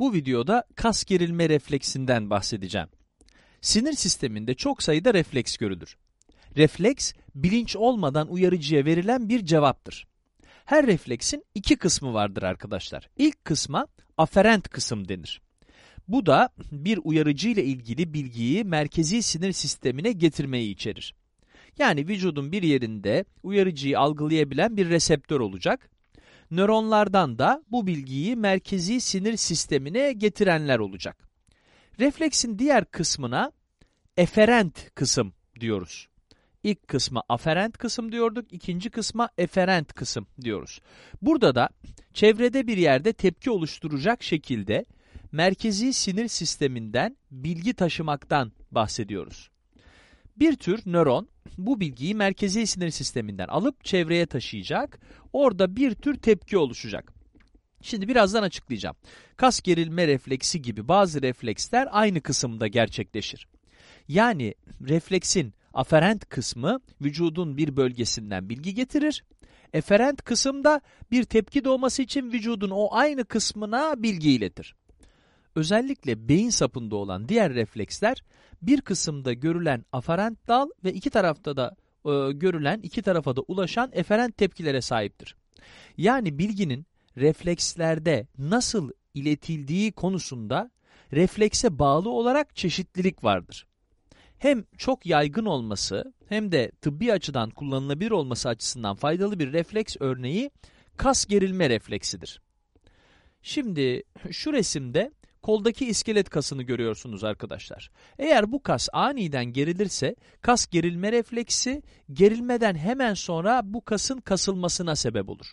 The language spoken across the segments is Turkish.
Bu videoda kas gerilme refleksinden bahsedeceğim. Sinir sisteminde çok sayıda refleks görülür. Refleks, bilinç olmadan uyarıcıya verilen bir cevaptır. Her refleksin iki kısmı vardır arkadaşlar. İlk kısma aferent kısım denir. Bu da bir uyarıcı ile ilgili bilgiyi merkezi sinir sistemine getirmeyi içerir. Yani vücudun bir yerinde uyarıcıyı algılayabilen bir reseptör olacak. Nöronlardan da bu bilgiyi merkezi sinir sistemine getirenler olacak. Refleksin diğer kısmına eferent kısım diyoruz. İlk kısma aferent kısım diyorduk, ikinci kısma eferent kısım diyoruz. Burada da çevrede bir yerde tepki oluşturacak şekilde merkezi sinir sisteminden bilgi taşımaktan bahsediyoruz. Bir tür nöron bu bilgiyi merkezi sinir sisteminden alıp çevreye taşıyacak. Orada bir tür tepki oluşacak. Şimdi birazdan açıklayacağım. Kas gerilme refleksi gibi bazı refleksler aynı kısımda gerçekleşir. Yani refleksin aferent kısmı vücudun bir bölgesinden bilgi getirir. Eferent kısımda bir tepki doğması için vücudun o aynı kısmına bilgi iletir. Özellikle beyin sapında olan diğer refleksler bir kısımda görülen aferent dal ve iki tarafta da e, görülen iki tarafa da ulaşan eferent tepkilere sahiptir. Yani bilginin reflekslerde nasıl iletildiği konusunda reflekse bağlı olarak çeşitlilik vardır. Hem çok yaygın olması hem de tıbbi açıdan kullanılabilir olması açısından faydalı bir refleks örneği kas gerilme refleksidir. Şimdi şu resimde koldaki iskelet kasını görüyorsunuz arkadaşlar. Eğer bu kas aniden gerilirse kas gerilme refleksi gerilmeden hemen sonra bu kasın kasılmasına sebep olur.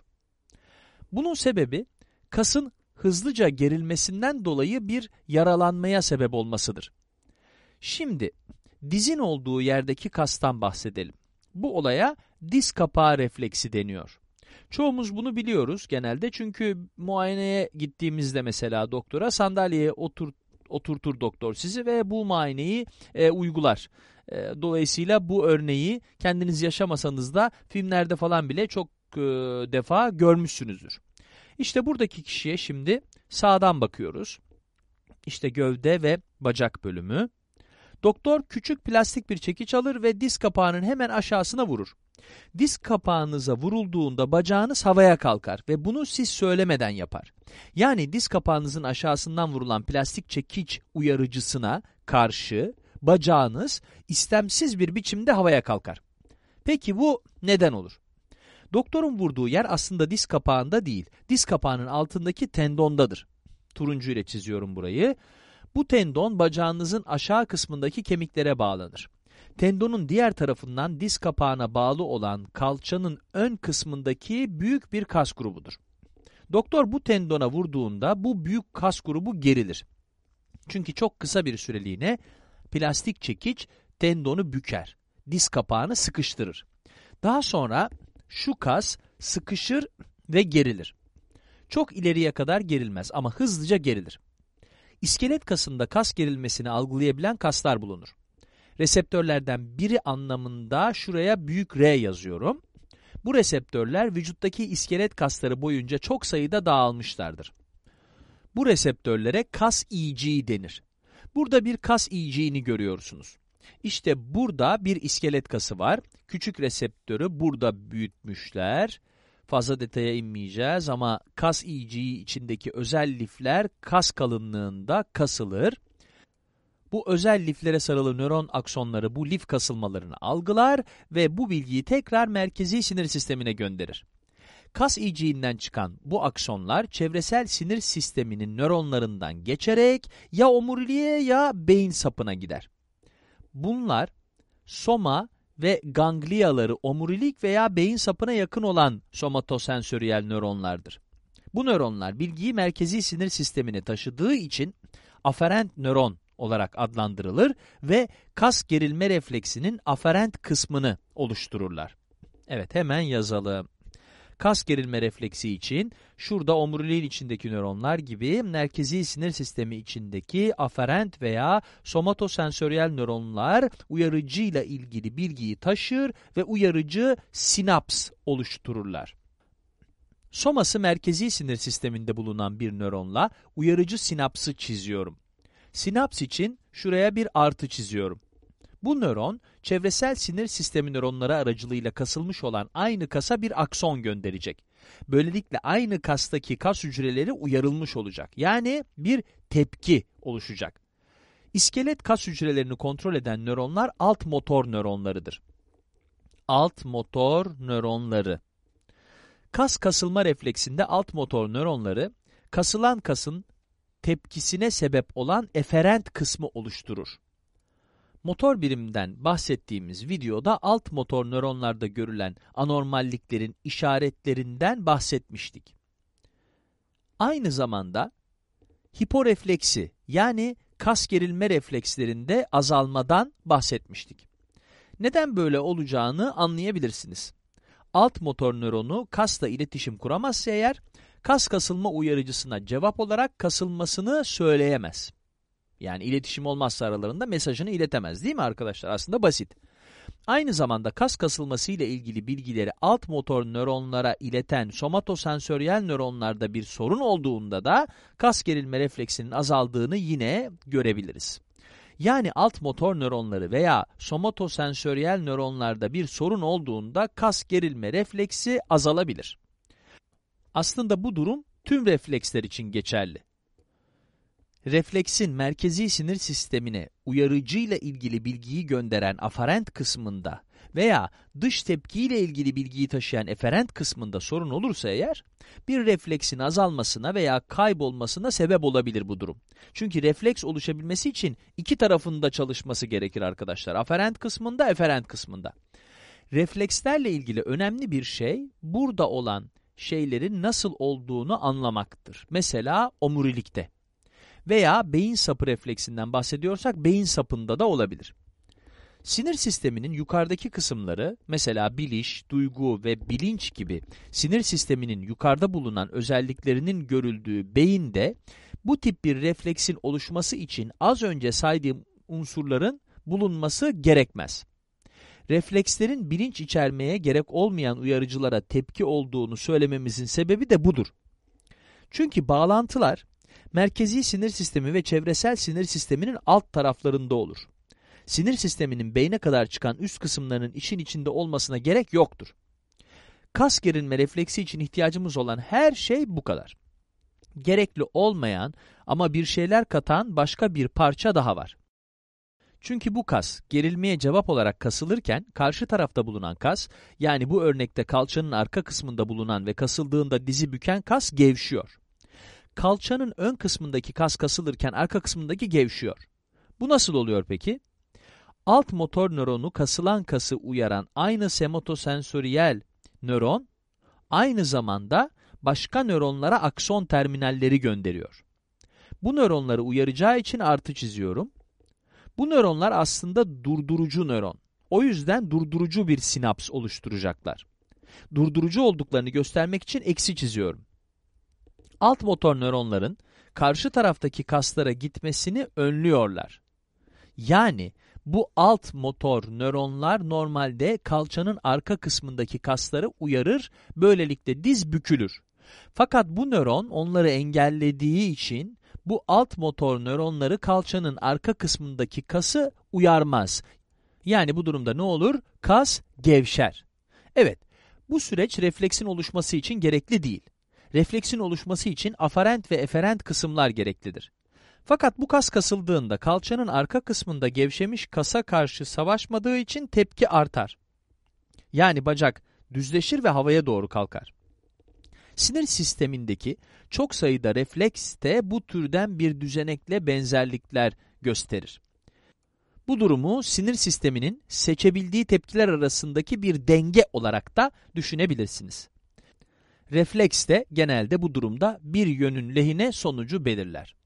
Bunun sebebi kasın hızlıca gerilmesinden dolayı bir yaralanmaya sebep olmasıdır. Şimdi dizin olduğu yerdeki kastan bahsedelim. Bu olaya diz kapağı refleksi deniyor. Çoğumuz bunu biliyoruz genelde çünkü muayeneye gittiğimizde mesela doktora sandalyeye otur, oturtur doktor sizi ve bu muayeneyi e, uygular. E, dolayısıyla bu örneği kendiniz yaşamasanız da filmlerde falan bile çok e, defa görmüşsünüzdür. İşte buradaki kişiye şimdi sağdan bakıyoruz. İşte gövde ve bacak bölümü. Doktor küçük plastik bir çekiç alır ve diz kapağının hemen aşağısına vurur. Diz kapağınıza vurulduğunda bacağınız havaya kalkar ve bunu siz söylemeden yapar. Yani diz kapağınızın aşağısından vurulan plastik çekiç uyarıcısına karşı bacağınız istemsiz bir biçimde havaya kalkar. Peki bu neden olur? Doktorun vurduğu yer aslında diz kapağında değil, diz kapağının altındaki tendondadır. Turuncu ile çiziyorum burayı. Bu tendon bacağınızın aşağı kısmındaki kemiklere bağlanır. Tendonun diğer tarafından diz kapağına bağlı olan kalçanın ön kısmındaki büyük bir kas grubudur. Doktor bu tendona vurduğunda bu büyük kas grubu gerilir. Çünkü çok kısa bir süreliğine plastik çekiç tendonu büker, diz kapağını sıkıştırır. Daha sonra şu kas sıkışır ve gerilir. Çok ileriye kadar gerilmez ama hızlıca gerilir. İskelet kasında kas gerilmesini algılayabilen kaslar bulunur. Reseptörlerden biri anlamında şuraya büyük R yazıyorum. Bu reseptörler vücuttaki iskelet kasları boyunca çok sayıda dağılmışlardır. Bu reseptörlere kas EG denir. Burada bir kas EG'ni görüyorsunuz. İşte burada bir iskelet kası var. Küçük reseptörü burada büyütmüşler. Fazla detaya inmeyeceğiz ama kas iyiciği içindeki özel lifler kas kalınlığında kasılır. Bu özel liflere sarılı nöron aksonları bu lif kasılmalarını algılar ve bu bilgiyi tekrar merkezi sinir sistemine gönderir. Kas iyiciğinden çıkan bu aksonlar çevresel sinir sisteminin nöronlarından geçerek ya omuriliğe ya beyin sapına gider. Bunlar soma ve gangliyaları omurilik veya beyin sapına yakın olan somatosensöriyel nöronlardır. Bu nöronlar bilgiyi merkezi sinir sistemine taşıdığı için aferent nöron olarak adlandırılır ve kas gerilme refleksinin aferent kısmını oluştururlar. Evet hemen yazalım kas gerilme refleksi için şurada omuriliğin içindeki nöronlar gibi merkezi sinir sistemi içindeki aferent veya somatosensöriyel nöronlar uyarıcıyla ilgili bilgiyi taşır ve uyarıcı sinaps oluştururlar. Soması merkezi sinir sisteminde bulunan bir nöronla uyarıcı sinapsı çiziyorum. Sinaps için şuraya bir artı çiziyorum. Bu nöron, çevresel sinir sistemi nöronları aracılığıyla kasılmış olan aynı kasa bir akson gönderecek. Böylelikle aynı kastaki kas hücreleri uyarılmış olacak. Yani bir tepki oluşacak. İskelet kas hücrelerini kontrol eden nöronlar alt motor nöronlarıdır. Alt motor nöronları. Kas kasılma refleksinde alt motor nöronları, kasılan kasın tepkisine sebep olan eferent kısmı oluşturur. Motor birimden bahsettiğimiz videoda alt motor nöronlarda görülen anormalliklerin işaretlerinden bahsetmiştik. Aynı zamanda hiporefleksi yani kas gerilme reflekslerinde azalmadan bahsetmiştik. Neden böyle olacağını anlayabilirsiniz. Alt motor nöronu kasla iletişim kuramazsa eğer, kas kasılma uyarıcısına cevap olarak kasılmasını söyleyemez. Yani iletişim olmazsa aralarında mesajını iletemez değil mi arkadaşlar? Aslında basit. Aynı zamanda kas kasılması ile ilgili bilgileri alt motor nöronlara ileten somatosensöryel nöronlarda bir sorun olduğunda da kas gerilme refleksinin azaldığını yine görebiliriz. Yani alt motor nöronları veya somatosensöryel nöronlarda bir sorun olduğunda kas gerilme refleksi azalabilir. Aslında bu durum tüm refleksler için geçerli refleksin merkezi sinir sistemine uyarıcıyla ilgili bilgiyi gönderen aferent kısmında veya dış tepkiyle ilgili bilgiyi taşıyan eferent kısmında sorun olursa eğer, bir refleksin azalmasına veya kaybolmasına sebep olabilir bu durum. Çünkü refleks oluşabilmesi için iki tarafında çalışması gerekir arkadaşlar. Aferent kısmında, eferent kısmında. Reflekslerle ilgili önemli bir şey, burada olan şeylerin nasıl olduğunu anlamaktır. Mesela omurilikte veya beyin sapı refleksinden bahsediyorsak beyin sapında da olabilir. Sinir sisteminin yukarıdaki kısımları, mesela biliş, duygu ve bilinç gibi sinir sisteminin yukarıda bulunan özelliklerinin görüldüğü beyinde bu tip bir refleksin oluşması için az önce saydığım unsurların bulunması gerekmez. Reflekslerin bilinç içermeye gerek olmayan uyarıcılara tepki olduğunu söylememizin sebebi de budur. Çünkü bağlantılar merkezi sinir sistemi ve çevresel sinir sisteminin alt taraflarında olur. Sinir sisteminin beyne kadar çıkan üst kısımlarının işin içinde olmasına gerek yoktur. Kas gerilme refleksi için ihtiyacımız olan her şey bu kadar. Gerekli olmayan ama bir şeyler katan başka bir parça daha var. Çünkü bu kas gerilmeye cevap olarak kasılırken karşı tarafta bulunan kas yani bu örnekte kalçanın arka kısmında bulunan ve kasıldığında dizi büken kas gevşiyor kalçanın ön kısmındaki kas kasılırken arka kısmındaki gevşiyor. Bu nasıl oluyor peki? Alt motor nöronu kasılan kası uyaran aynı sematosensöriyel nöron, aynı zamanda başka nöronlara akson terminalleri gönderiyor. Bu nöronları uyaracağı için artı çiziyorum. Bu nöronlar aslında durdurucu nöron. O yüzden durdurucu bir sinaps oluşturacaklar. Durdurucu olduklarını göstermek için eksi çiziyorum alt motor nöronların karşı taraftaki kaslara gitmesini önlüyorlar. Yani bu alt motor nöronlar normalde kalçanın arka kısmındaki kasları uyarır, böylelikle diz bükülür. Fakat bu nöron onları engellediği için bu alt motor nöronları kalçanın arka kısmındaki kası uyarmaz. Yani bu durumda ne olur? Kas gevşer. Evet, bu süreç refleksin oluşması için gerekli değil refleksin oluşması için aferent ve eferent kısımlar gereklidir. Fakat bu kas kasıldığında kalçanın arka kısmında gevşemiş kasa karşı savaşmadığı için tepki artar. Yani bacak düzleşir ve havaya doğru kalkar. Sinir sistemindeki çok sayıda refleks de bu türden bir düzenekle benzerlikler gösterir. Bu durumu sinir sisteminin seçebildiği tepkiler arasındaki bir denge olarak da düşünebilirsiniz. Refleks de genelde bu durumda bir yönün lehine sonucu belirler.